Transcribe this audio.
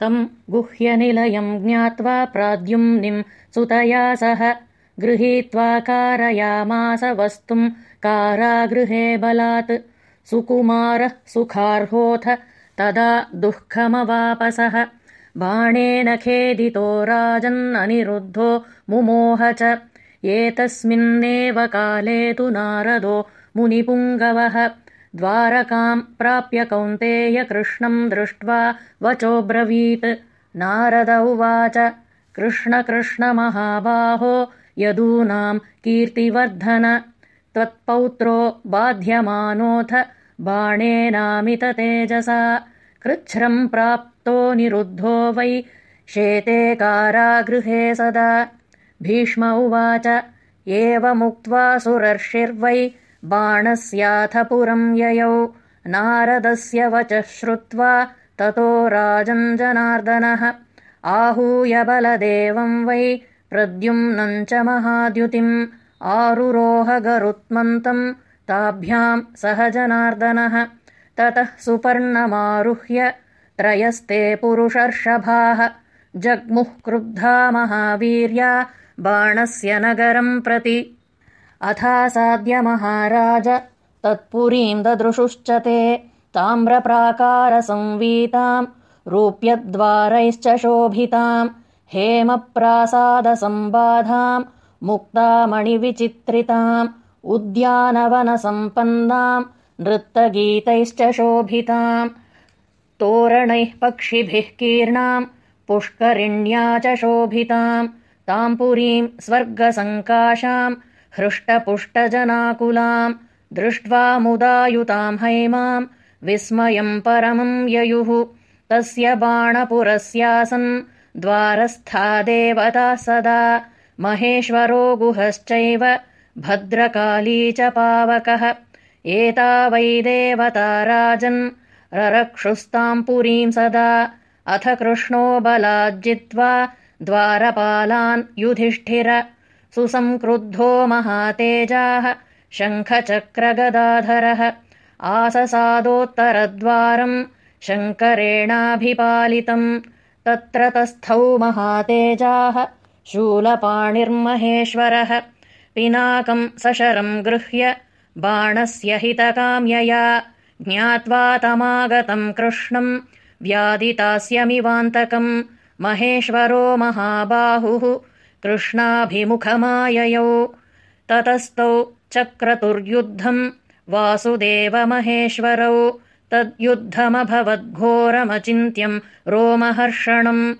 तम् गुह्यनिलयम् ज्ञात्वा प्राद्युम्निम् सुतया सह गृहीत्वा कारयामास वस्तुम् कारागृहे बलात्। सुकुमारः सुखार्होऽथ तदा दुःखमवापसः। बाणेन खेदितो राजन्ननिरुद्धो मुमोह च। एतस्मिन्नेव काले तु नारदो मुनिपुङ्गवः द्वारकाम् प्राप्य कौन्तेय कृष्णम् दृष्ट्वा वचोब्रवीत् नारद उवाच कृष्ण कृष्ण महाबाहो यदूनाम् कीर्तिवर्धन। त्वत्पौत्रो बाध्यमानोऽथ बाणेनामिततेजसा कृच्छ्रम् प्राप्तो निरुद्धो वै शेते कारागृहे सदा। भीष्म उवाच एवमुक्त्वा सुरर्षिर्वै बाणस्याथ पुरम् ययौ। नारदस्य वचः श्रुत्वा ततो राजञ्जनार्दनः आहूय बलदेवम् वै प्रद्युम्नम् च महाद्युतिम्। आरुरोह गरुत्मन्तम् ताभ्याम् सह जनार्दनः। ततः सुपर्णमारुह्य त्रयस्ते पुरुषर्षभाः। जग्मुः क्रुद्धा महावीर्या बाणस्य नगरम् प्रति अथासाद्य महाराज तत्पुरीम् ददृशुश्च ते। ताम्रप्राकारसंवीताम्। रूप्यद्वारैश्च शोभिताम्। हेमप्रासादसम्बाधाम्। मुक्तामणिविचित्रिताम्। उद्यानवनसम्पन्नाम्। नृत्तगीतैश्च शोभिताम्। तोरणैः पक्षिभिः कीर्णाम्। पुष्करिण्या च शोभिताम्। ताम् पुरीम् स्वर्गसङ्काशाम् हृष्टपुष्टजनाकुलाम् दृष्ट्वा मुदायुताम् हैमाम् विस्मयम् परमम् ययुः। तस्य बाणपुरस्यासन् द्वारस्था देवता सदा। महेश्वरो गुहश्चैव भद्रकाली च पावकः। एता वै देवता राजन् ररक्षुस्ताम् पुरीम् सदा। अथ कृष्णो बलाज्जित्वा द्वारपालान् युधिष्ठिर सुसङ्क्रुद्धो महातेजाः शङ्खचक्रगदाधरः आससादोत्तरद्वारम् शङ्करेणाभिपालितम् तत्र तस्थौ महातेजाः शूलपाणिर्महेश्वरः पिनाकम् सशरम् गृह्य बाणस्य हितकाम्यया ज्ञात्वा तमागतम् कृष्णम् व्यादितास्यमिवान्तकम् महेश्वरो महाबाहुः कृष्णाभिमुखमाययौ। ततस्तौ चक्रतुर्युद्धम् वासुदेवमहेश्वरौ। तद्युद्धमभवद्घोरमचिन्त्यम् रोमहर्षणम्